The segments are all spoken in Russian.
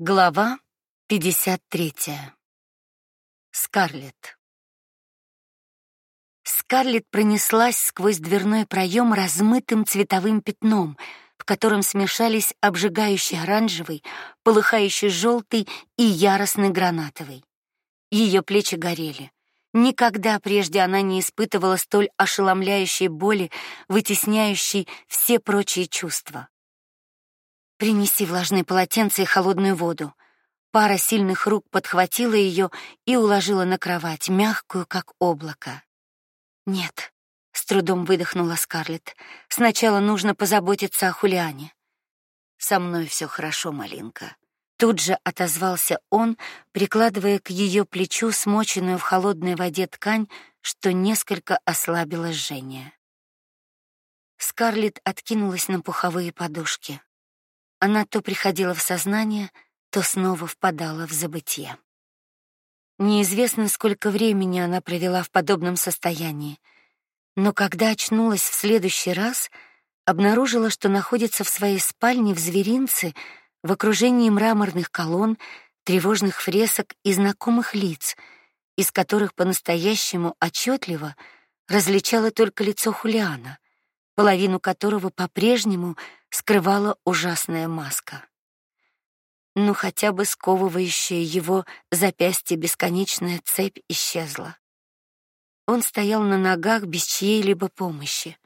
Глава 53. Скарлетт. Скарлетт пронеслась сквозь дверной проем размытым цветовым пятном, в котором смешались обжигающий оранжевый, полыхающий желтый и яростный гранатовый. Ее плечи горели. Никогда прежде она не испытывала столь ошеломляющей боли, вытесняющей все прочие чувства. Принеси влажные полотенца и холодную воду. Пара сильных рук подхватила ее и уложила на кровать, мягкую, как облако. Нет, с трудом выдохнула Скарлетт. Сначала нужно позаботиться о Хулиане. Со мной все хорошо, малинка. Тут же отозвался он, прикладывая к ее плечу смоченную в холодной воде ткань, что несколько ослабило жжение. Скарлетт откинулась на пуховые подушки. Она то приходила в сознание, то снова впадала в забытье. Неизвестно, сколько времени она провела в подобном состоянии, но когда очнулась в следующий раз, обнаружила, что находится в своей спальне в зверинце в окружении мраморных колонн, тревожных фресок и знакомых лиц, из которых по-настоящему отчетливо различала только лицо Хулиана, половину которого по-прежнему скрывала ужасная маска. Ну хотя бы сковывающая его запястье бесконечная цепь исчезла. Он стоял на ногах без чьей-либо помощи.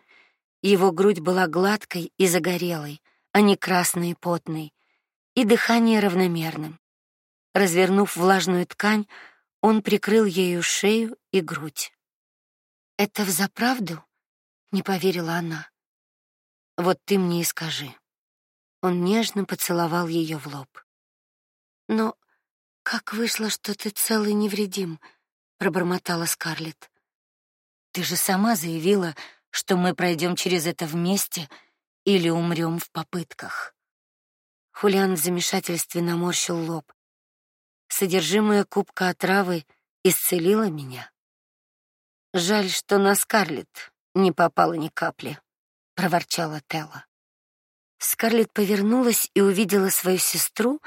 Его грудь была гладкой и загорелой, а не красной и потной, и дыхание равномерным. Развернув влажную ткань, он прикрыл ею шею и грудь. Это взаправду? Не поверила она. Вот ты мне и скажи. Он нежно поцеловал ее в лоб. Но как вышло, что ты целый невредим? пробормотала Скарлетт. Ты же сама заявила, что мы пройдем через это вместе или умрем в попытках. Хулиан в замешательстве наморщил лоб. Содержимое кубка отравы исцелило меня. Жаль, что на Скарлетт не попало ни капли проворчала Телла. Скарлетт повернулась и увидела свою сестру,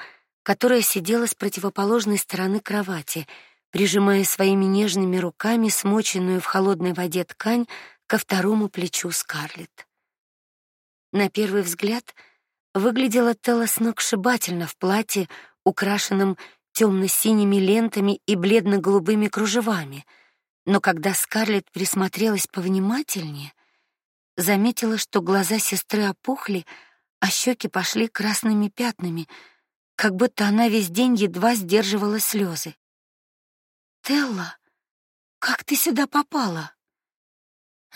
которая сидела с противоположной стороны кровати, прижимая своими нежными руками смоченную в холодной воде ткань ко второму плечу Скарлетт. На первый взгляд выглядела Телла сногсшибательно в платье, украшенном темно-синими лентами и бледно-голубыми кружевами, но когда Скарлетт присмотрелась повнимательнее, заметила, что глаза сестры опухли, а щеки пошли красными пятнами, как будто она весь день едва сдерживала слезы. Телла, как ты сюда попала?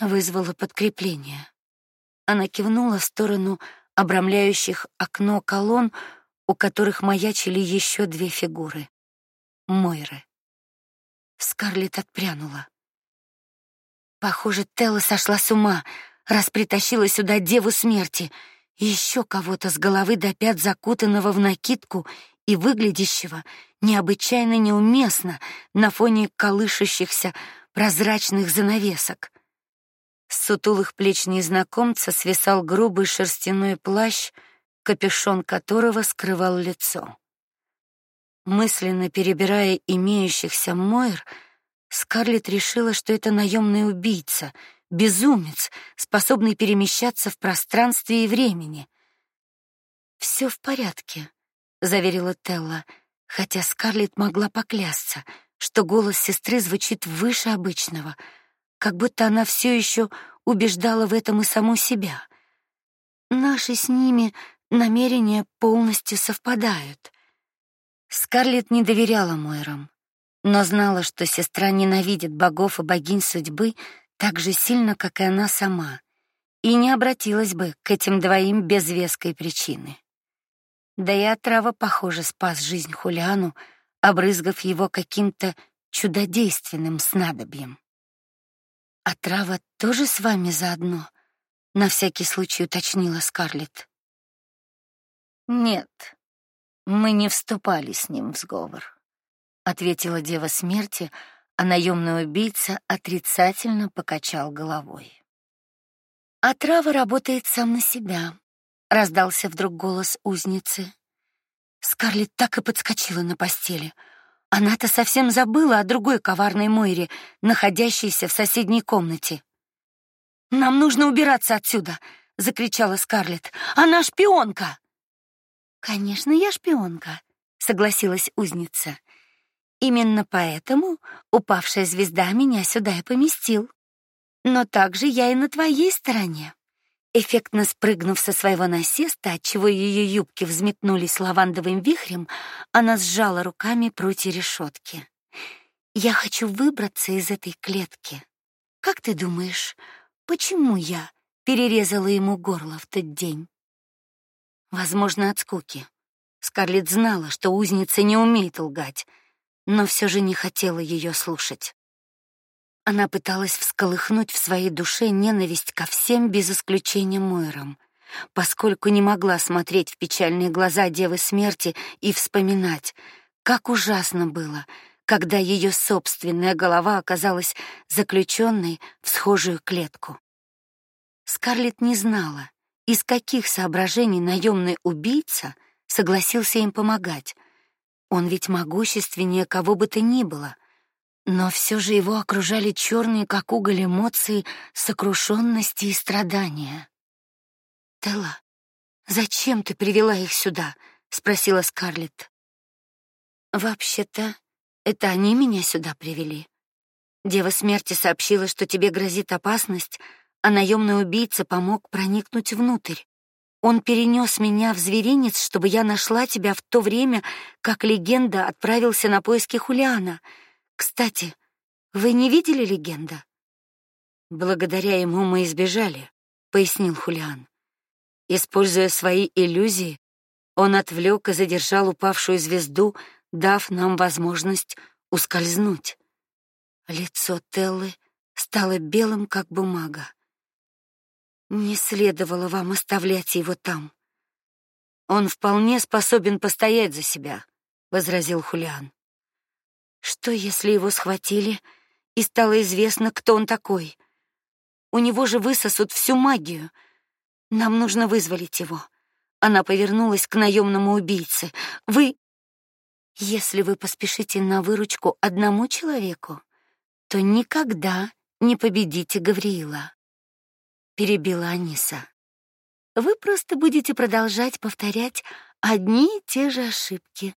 Вызвала подкрепление. Она кивнула в сторону обрамляющих окно колонн, у которых маячили еще две фигуры. Мойры. Скарлетт отпрянула. Похоже, Телла сошла с ума раз притащила сюда деву смерти, и еще кого-то с головы до пят закутанного в накидку и выглядящего необычайно неуместно на фоне колышущихся прозрачных занавесок. С сутулых плеч незнакомца свисал грубый шерстяной плащ, капюшон которого скрывал лицо. Мысленно перебирая имеющихся Мойр, Скарлетт решила, что это наемный убийца — безумец, способный перемещаться в пространстве и времени. Все в порядке, заверила Телла, хотя Скарлетт могла поклясться, что голос сестры звучит выше обычного, как будто она все еще убеждала в этом и саму себя. Наши с ними намерения полностью совпадают. Скарлетт не доверяла Мойрам, но знала, что сестра ненавидит богов и богинь судьбы так же сильно, как и она сама, и не обратилась бы к этим двоим без веской причины. Да и отрава, похоже, спас жизнь Хулиану, обрызгав его каким-то чудодейственным снадобьем. Отрава тоже с вами заодно? На всякий случай уточнила Скарлетт. Нет, мы не вступали с ним в сговор, ответила дева смерти, а наемный убийца отрицательно покачал головой. А трава работает сам на себя, раздался вдруг голос узницы. Скарлетт так и подскочила на постели. Она-то совсем забыла о другой коварной Мойре, находящейся в соседней комнате. Нам нужно убираться отсюда, закричала Скарлетт. Она шпионка. Конечно, я шпионка, согласилась узница. Именно поэтому упавшая звезда меня сюда и поместил. Но также я и на твоей стороне. Эффектно спрыгнув со своего насеста, отчего ее юбки взметнулись лавандовым вихрем, она сжала руками прутья решетки. Я хочу выбраться из этой клетки. Как ты думаешь, почему я перерезала ему горло в тот день? Возможно, от скуки. Скарлетт знала, что узница не умеет лгать, но все же не хотела ее слушать. Она пыталась всколыхнуть в своей душе ненависть ко всем без исключения Мойрам, поскольку не могла смотреть в печальные глаза Девы Смерти и вспоминать, как ужасно было, когда ее собственная голова оказалась заключенной в схожую клетку. Скарлетт не знала, из каких соображений наемный убийца согласился им помогать. Он ведь могущественнее кого бы то ни было, но все же его окружали черные, как уголь, эмоции сокрушенности и страдания. Тела, зачем ты привела их сюда? спросила Скарлетт. Вообще-то, это они меня сюда привели. Дева смерти сообщила, что тебе грозит опасность, а наемный убийца помог проникнуть внутрь. Он перенес меня в зверинец, чтобы я нашла тебя в то время, как легенда отправился на поиски Хулиана. Кстати, вы не видели легенда? Благодаря ему мы избежали, пояснил Хулиан. Используя свои иллюзии, он отвлек и задержал упавшую звезду, дав нам возможность ускользнуть. Лицо Теллы стало белым, как бумага. Не следовало вам оставлять его там. Он вполне способен постоять за себя, возразил Хулиан. Что, если его схватили и стало известно, кто он такой? У него же высосут всю магию. Нам нужно вызволить его. Она повернулась к наемному убийце. Вы Если вы поспешите на выручку одному человеку, то никогда не победите Гавриила. Перебила Аниса. Вы просто будете продолжать повторять одни и те же ошибки,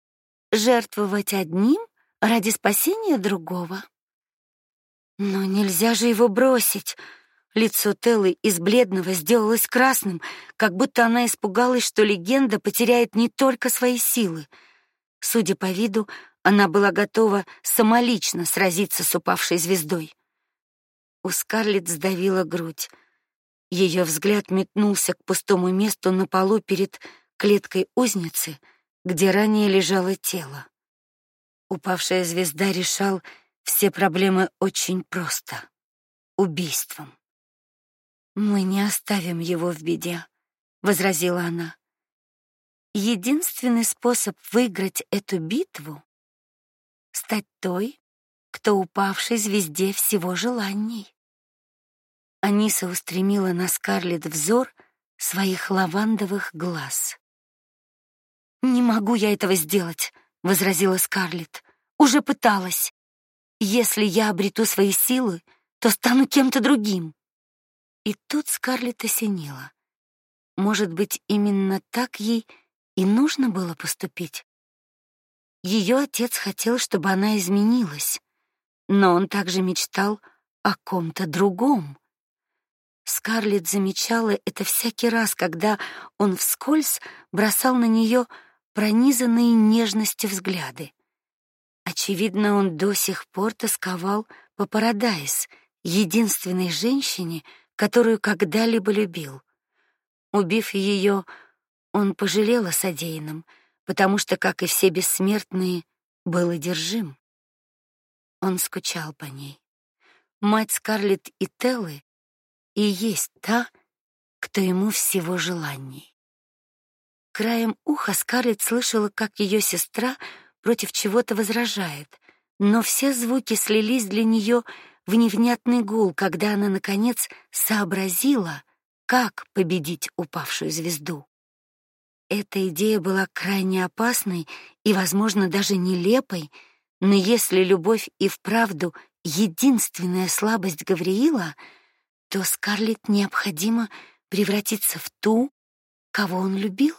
жертвовать одним ради спасения другого. Но нельзя же его бросить. Лицо Теллы из бледного сделалось красным, как будто она испугалась, что легенда потеряет не только свои силы. Судя по виду, она была готова самолично сразиться с упавшей звездой. У Скарлетт сдавила грудь. Ее взгляд метнулся к пустому месту на полу перед клеткой узницы, где ранее лежало тело. Упавшая звезда решал все проблемы очень просто убийством. Мы не оставим его в беде, возразила она. Единственный способ выиграть эту битву стать той, кто упавшей звезде всего желаний. Аниса устремила на Скарлетт взор своих лавандовых глаз. Не могу я этого сделать, возразила Скарлетт. Уже пыталась. Если я обрету свои силы, то стану кем-то другим. И тут Скарлетт осенила. Может быть, именно так ей и нужно было поступить. Ее отец хотел, чтобы она изменилась, но он также мечтал о ком-то другом. Скарлетт замечала это всякий раз, когда он вскользь бросал на нее пронизанные нежностью взгляды. Очевидно, он до сих пор тосковал по Парадайс, единственной женщине, которую когда-либо любил. Убив ее, он пожалел о содеянном, потому что, как и все бессмертные, был одержим. Он скучал по ней. Мать Скарлетт и Теллы и есть та, кто ему всего желаний. Краем уха Скарлетт слышала, как ее сестра против чего-то возражает, но все звуки слились для нее в невнятный гул, когда она наконец сообразила, как победить упавшую звезду. эта идея была крайне опасной и, возможно, даже нелепой, но если любовь и вправду единственная слабость Гавриила, то Скарлетт необходимо превратиться в ту, кого он любил.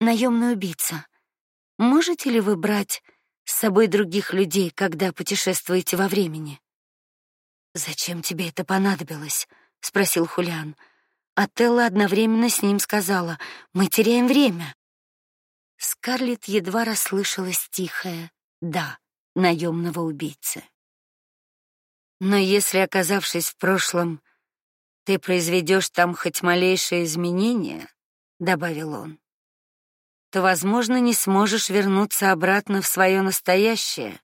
Наемный убийца. Можете ли вы брать с собой других людей, когда путешествуете во времени? Зачем тебе это понадобилось? спросил Хулиан. А Телла одновременно с ним сказала: "Мы теряем время". Скарлетт едва расслышалась тихое: "Да, наемного убийцы". Но если, оказавшись в прошлом, ты произведешь там хоть малейшее изменение, добавил он, то, возможно, не сможешь вернуться обратно в свое настоящее.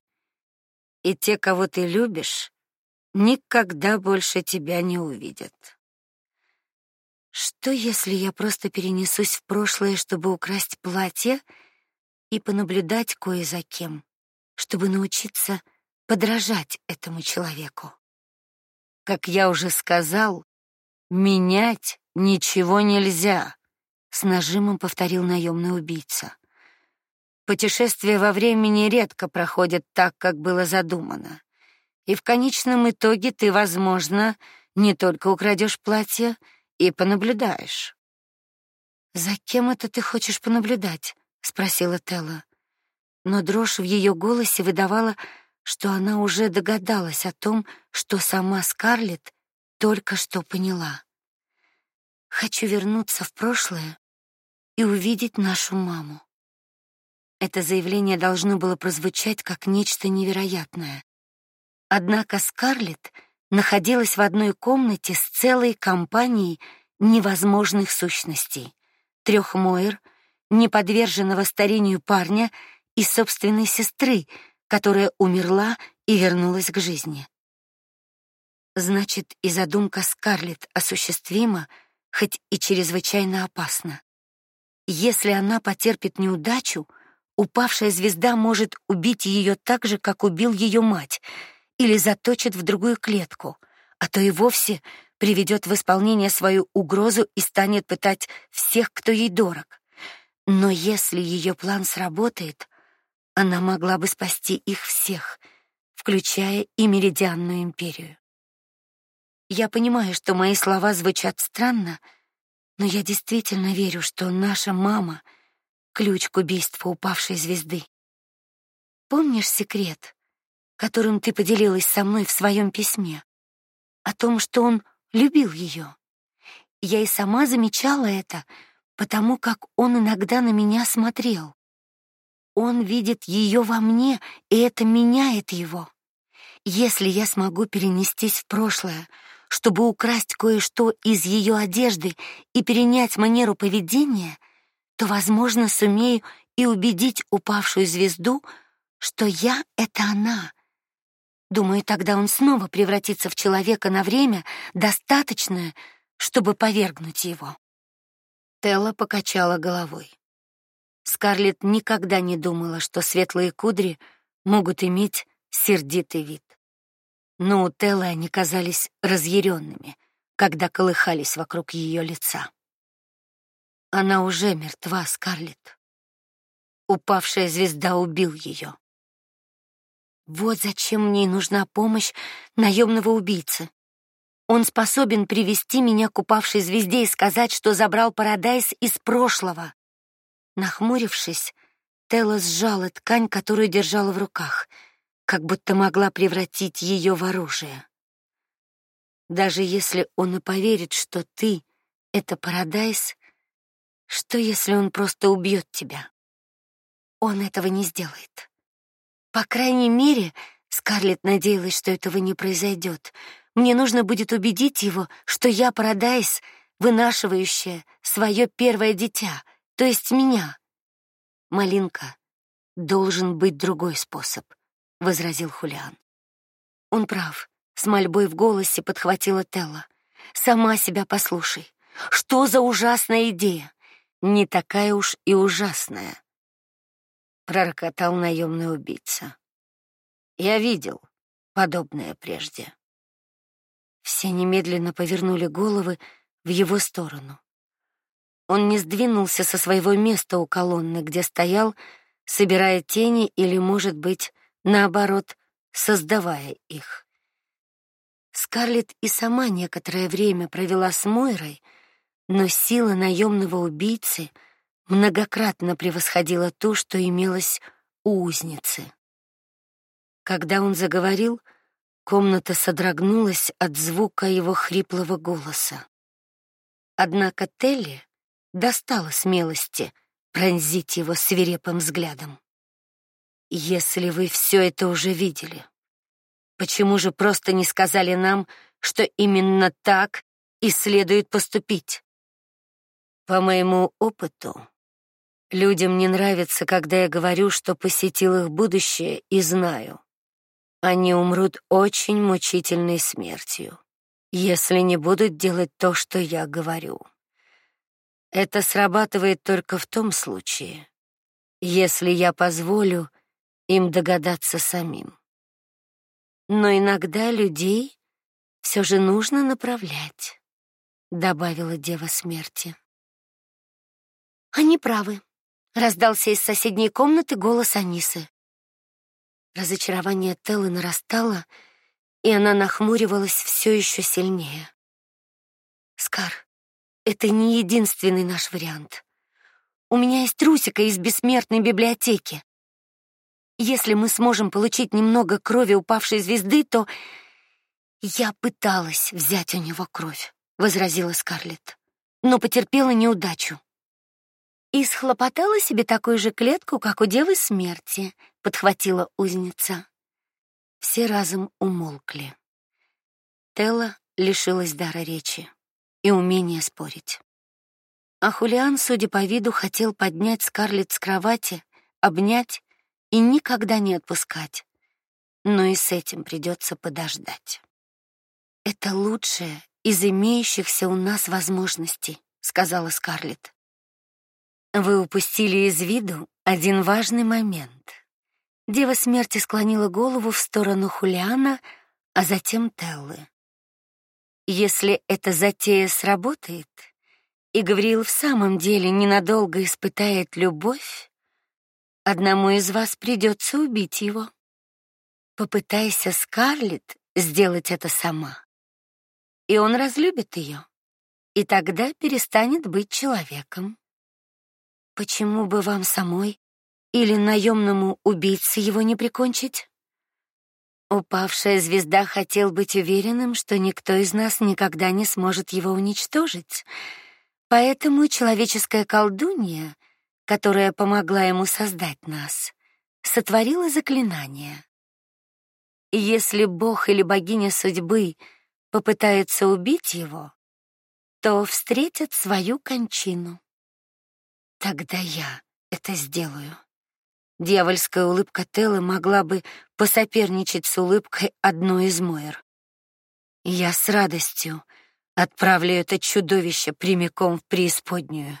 И те, кого ты любишь, никогда больше тебя не увидят. Что если я просто перенесусь в прошлое, чтобы украсть платье и понаблюдать кое за кем, чтобы научиться подражать этому человеку? Как я уже сказал, менять ничего нельзя, с нажимом повторил наемный убийца. Путешествия во времени редко проходят так, как было задумано. И в конечном итоге ты, возможно, не только украдешь платье и понаблюдаешь. За кем это ты хочешь понаблюдать? спросила Телла. Но дрожь в ее голосе выдавала, что она уже догадалась о том, что сама Скарлетт только что поняла. Хочу вернуться в прошлое и увидеть нашу маму. Это заявление должно было прозвучать как нечто невероятное. Однако Скарлетт находилась в одной комнате с целой компанией невозможных сущностей: трех Мойр, неподверженного старению парня и собственной сестры, которая умерла и вернулась к жизни. Значит, и задумка Скарлетт осуществима, хоть и чрезвычайно опасна. Если она потерпит неудачу, упавшая звезда может убить ее так же, как убил ее мать или заточит в другую клетку, а то и вовсе приведет в исполнение свою угрозу и станет пытать всех, кто ей дорог. Но если ее план сработает, она могла бы спасти их всех, включая и Меридианную империю. Я понимаю, что мои слова звучат странно, но я действительно верю, что наша мама ключ к убийству упавшей звезды. Помнишь секрет, которым ты поделилась со мной в своем письме, о том, что он любил ее. Я и сама замечала это, потому как он иногда на меня смотрел. Он видит ее во мне, и это меняет его. Если я смогу перенестись в прошлое, чтобы украсть кое-что из ее одежды и перенять манеру поведения, то, возможно, сумею и убедить упавшую звезду, что я это она, Думаю, тогда он снова превратится в человека на время, достаточное, чтобы повергнуть его. Телла покачала головой. Скарлетт никогда не думала, что светлые кудри могут иметь сердитый вид. Но у Теллы они казались разъяренными, когда колыхались вокруг ее лица. Она уже мертва, Скарлетт. Упавшая звезда убил ее. Вот зачем мне нужна помощь наемного убийцы. Он способен привести меня к упавшей звезде и сказать, что забрал Парадайс из прошлого. Нахмурившись, Телла сжала ткань, которую держала в руках, как будто могла превратить ее в оружие. Даже если он и поверит, что ты это Парадайс, что если он просто убьет тебя? Он этого не сделает. По крайней мере, Скарлетт надеялась, что этого не произойдет. Мне нужно будет убедить его, что я Парадайс, вынашивающая свое первое дитя, то есть меня. Малинка, должен быть другой способ, возразил Хулиан. Он прав, с мольбой в голосе подхватила Телла. Сама себя послушай. Что за ужасная идея? Не такая уж и ужасная пророкотал наемный убийца. Я видел подобное прежде. Все немедленно повернули головы в его сторону. Он не сдвинулся со своего места у колонны, где стоял, собирая тени или, может быть, наоборот, создавая их. Скарлетт и сама некоторое время провела с Мойрой, но сила наемного убийцы многократно превосходила ту, что имелось у узницы. Когда он заговорил, комната содрогнулась от звука его хриплого голоса. Однако Телли достала смелости пронзить его свирепым взглядом. Если вы все это уже видели, почему же просто не сказали нам, что именно так и следует поступить? По моему опыту, людям не нравится, когда я говорю, что посетил их будущее и знаю. Они умрут очень мучительной смертью, если не будут делать то, что я говорю. Это срабатывает только в том случае, если я позволю им догадаться самим. Но иногда людей все же нужно направлять, добавила дева смерти. Они правы, раздался из соседней комнаты голос Анисы. Разочарование Теллы нарастало, и она нахмуривалась все еще сильнее. Скар, это не единственный наш вариант. У меня есть трусика из бессмертной библиотеки. Если мы сможем получить немного крови упавшей звезды, то я пыталась взять у него кровь, возразила Скарлетт, но потерпела неудачу. И схлопотала себе такую же клетку, как у девы смерти, подхватила узница. Все разом умолкли. Телла лишилась дара речи и умения спорить. А Хулиан, судя по виду, хотел поднять Скарлетт с кровати, обнять и никогда не отпускать. Но и с этим придется подождать. Это лучшее из имеющихся у нас возможностей, сказала Скарлетт. Вы упустили из виду один важный момент. Дева смерти склонила голову в сторону Хулиана, а затем Теллы. Если эта затея сработает, и Гавриил в самом деле ненадолго испытает любовь, одному из вас придется убить его. Попытайся, Скарлетт, сделать это сама. И он разлюбит ее, и тогда перестанет быть человеком. Почему бы вам самой или наемному убийце его не прикончить? Упавшая звезда хотел быть уверенным, что никто из нас никогда не сможет его уничтожить. Поэтому человеческая колдунья, которая помогла ему создать нас, сотворила заклинание. Если бог или богиня судьбы попытаются убить его, то встретят свою кончину. Тогда я это сделаю. Дьявольская улыбка Теллы могла бы посоперничать с улыбкой одной из Мойр. Я с радостью отправлю это чудовище прямиком в преисподнюю.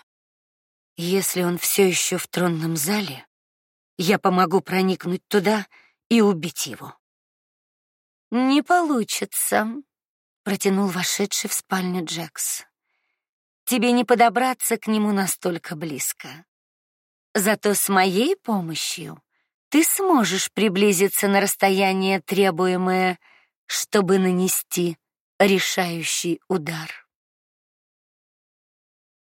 Если он все еще в тронном зале, я помогу проникнуть туда и убить его. Не получится, протянул вошедший в спальню Джекс. Тебе не подобраться к нему настолько близко. Зато с моей помощью ты сможешь приблизиться на расстояние требуемое, чтобы нанести решающий удар.